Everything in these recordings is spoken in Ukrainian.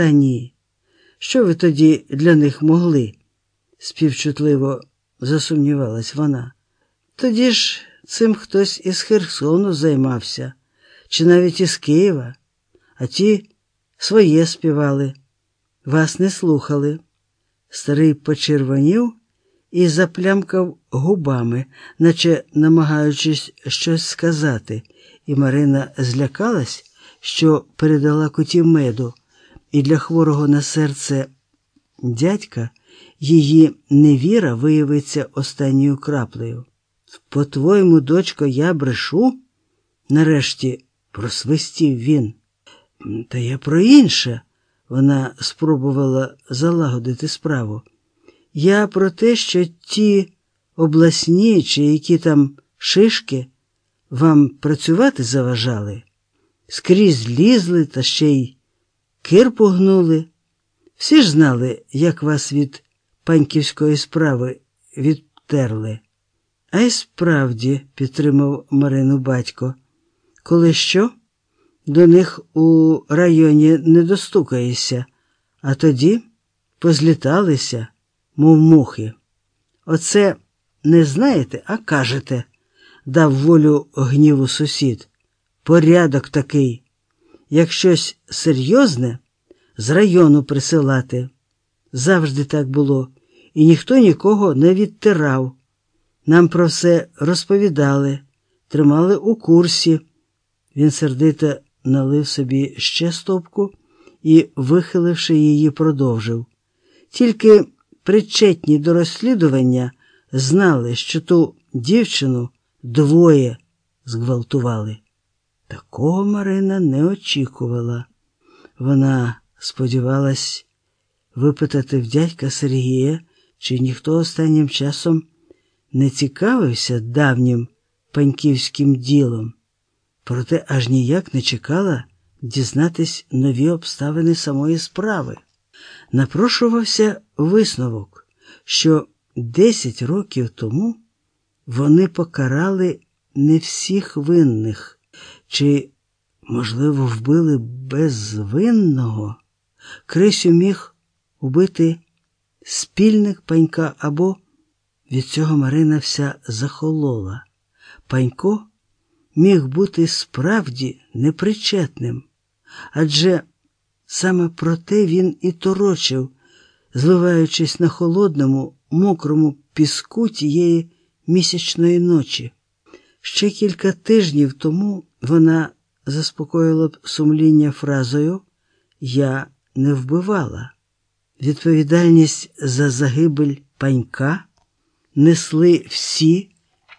Та ні. Що ви тоді для них могли? співчутливо засумнівалась вона. Тоді ж цим хтось із Херсону займався, чи навіть із Києва, а ті своє співали, вас не слухали. Старий почервонів і заплямкав губами, наче намагаючись щось сказати, і Марина злякалась, що передала коті меду, і для хворого на серце дядька її невіра виявиться останньою краплею. По-твоєму, дочко, я брешу? Нарешті просвистів він. Та я про інше. Вона спробувала залагодити справу. Я про те, що ті обласні чи які там шишки вам працювати заважали, скрізь лізли та ще й кир погнули. Всі ж знали, як вас від паньківської справи відтерли. А й справді, підтримав Марину батько, коли що, до них у районі не достукаєшся, а тоді позліталися, мов мухи. Оце не знаєте, а кажете, дав волю гніву сусід. Порядок такий. Як щось серйозне, з району присилати. Завжди так було, і ніхто нікого не відтирав. Нам про все розповідали, тримали у курсі. Він сердито налив собі ще стопку і, вихиливши її, продовжив. Тільки причетні до розслідування знали, що ту дівчину двоє зґвалтували. Такого Марина не очікувала. Вона сподівалась випитати в дядька Сергія, чи ніхто останнім часом не цікавився давнім паньківським ділом, проте аж ніяк не чекала дізнатись нові обставини самої справи. Напрошувався висновок, що десять років тому вони покарали не всіх винних, чи, можливо, вбили безвинного. Крисю міг убити спільник панька або від цього Марина вся захолола. Панько міг бути справді непричетним, адже саме про те він і торочив, зливаючись на холодному, мокрому піску тієї місячної ночі. Ще кілька тижнів тому вона заспокоїла б сумління фразою Я не вбивала. Відповідальність за загибель панька несли всі,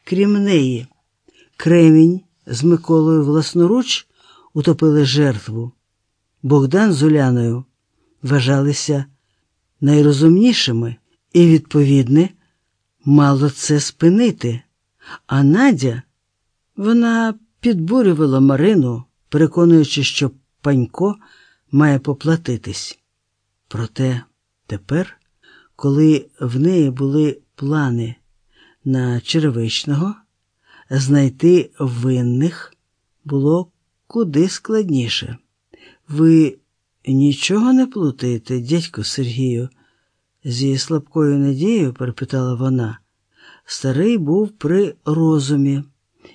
крім неї. Кремінь з Миколою власноруч утопили жертву. Богдан з Уляною вважалися найрозумнішими і, відповідне, мало це спинити. А Надя вона підбурювала Марину, переконуючи, що панько має поплатитись. Проте тепер, коли в неї були плани на черевичного, знайти винних було куди складніше. Ви нічого не плутаєте, дядько Сергію? Зі слабкою надією перепитала вона. Старий був при розумі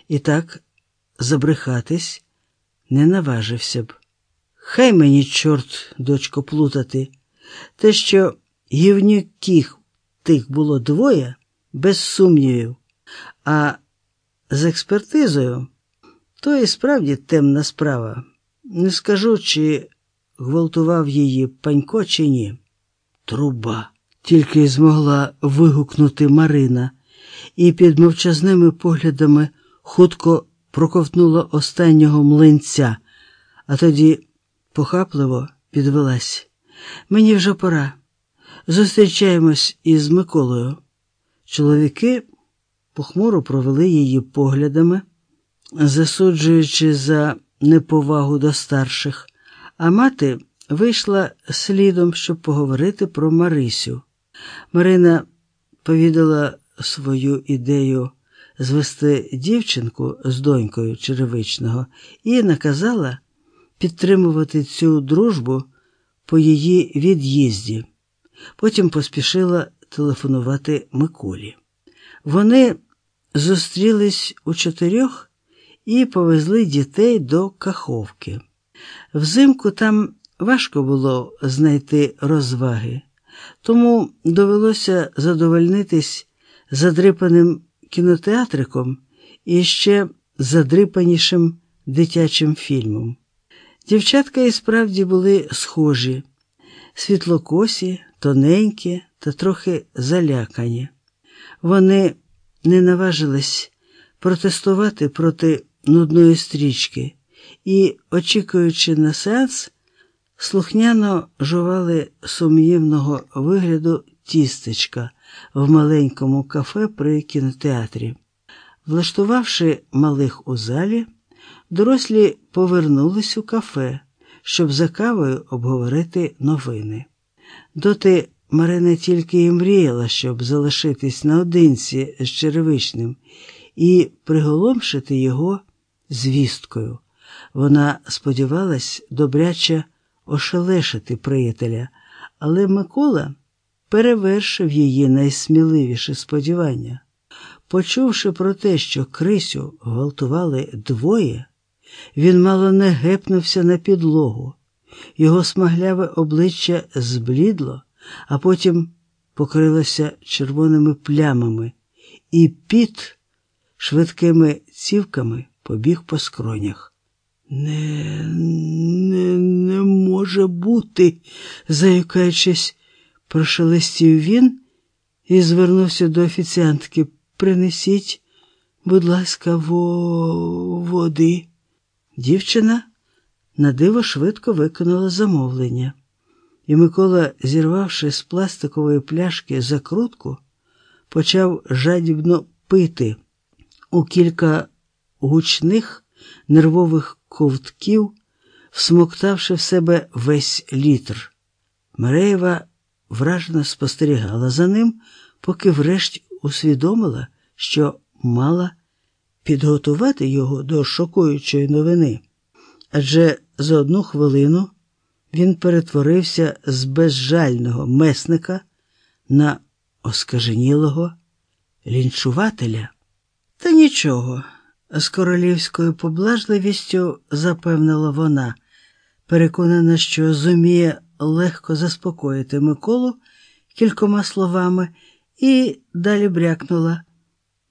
і так забрехатись не наважився б. Хай мені, чорт, дочко, плутати. Те, що гівнюків тих було двоє, без сумнівів, а з експертизою то і справді темна справа. Не скажу, чи гвалтував її панько, чи ні. Труба, тільки й змогла вигукнути Марина, і під мовчазними поглядами хутко проковтнула останнього млинця, а тоді похапливо підвелась. Мені вже пора. Зустрічаємось із Миколою. Чоловіки похмуро провели її поглядами, засуджуючи за неповагу до старших, а мати вийшла слідом, щоб поговорити про Марисю. Марина повідала свою ідею звести дівчинку з донькою черевичного і наказала підтримувати цю дружбу по її від'їзді. Потім поспішила телефонувати Миколі. Вони зустрілись у чотирьох і повезли дітей до Каховки. Взимку там важко було знайти розваги, тому довелося задовольнитись задрипаним кінотеатриком і ще задрипанішим дитячим фільмом. Дівчатка і справді були схожі, світлокосі, тоненькі та трохи залякані. Вони не наважились протестувати проти нудної стрічки і, очікуючи на сеанс, слухняно жували сумнівного вигляду тістечка в маленькому кафе при кінотеатрі. Влаштувавши малих у залі, дорослі повернулись у кафе, щоб за кавою обговорити новини. Доти Марина тільки і мріяла, щоб залишитись наодинці з черевичним і приголомшити його звісткою. Вона сподівалась добряче ошелешити приятеля, але Микола перевершив її найсміливіші сподівання. Почувши про те, що Крисю гвалтували двоє, він мало не гепнувся на підлогу. Його смагляве обличчя зблідло, а потім покрилося червоними плямами, і піт швидкими цівками побіг по скронях. Не, не, не може бути, заюкаючись, прошелестів він і звернувся до офіціантки. Принесіть, будь ласка, во... води. Дівчина на диво швидко виконала замовлення, і Микола, зірвавши з пластикової пляшки закрутку, почав жадібно пити у кілька гучних нервових ковтків, всмоктавши в себе весь літр. Мереєва вражено спостерігала за ним, поки врешті усвідомила, що мала підготувати його до шокуючої новини. Адже за одну хвилину він перетворився з безжального месника на оскаженілого лінчувателя. Та нічого, з королівською поблажливістю запевнила вона, переконана, що зуміє легко заспокоїти Миколу кількома словами, і далі брякнула.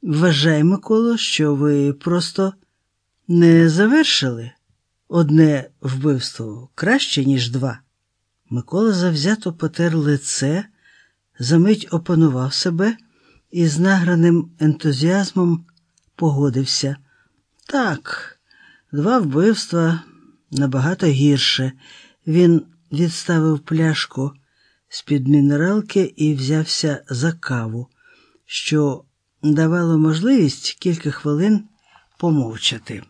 Вважай, Миколо, що ви просто не завершили одне вбивство краще, ніж два. Микола завзято потер лице, замить опанував себе і з награним ентузіазмом погодився. Так, два вбивства набагато гірше. Він відставив пляшку з-під мінералки і взявся за каву, що давало можливість кілька хвилин помовчати.